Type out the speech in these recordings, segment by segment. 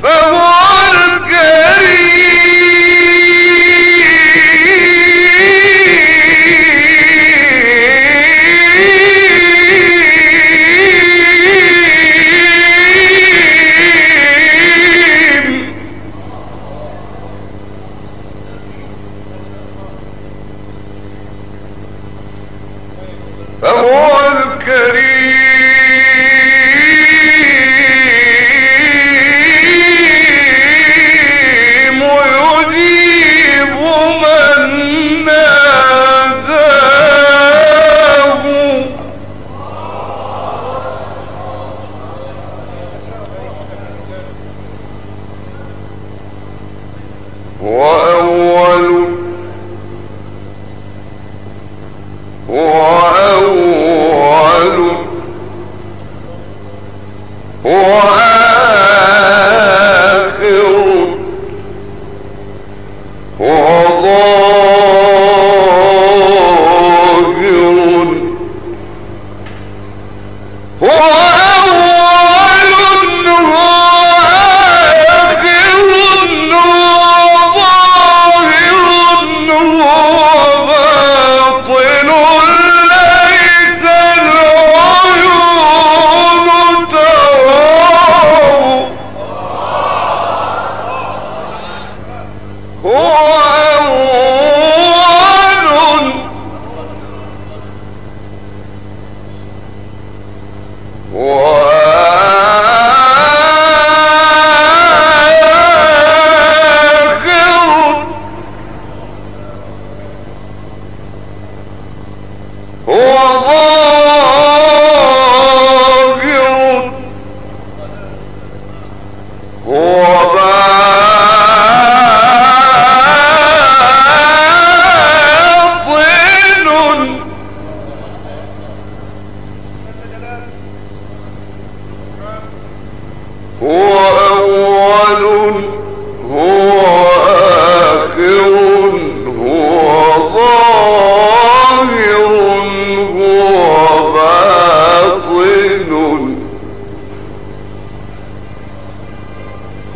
Vamos! وأول هو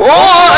هو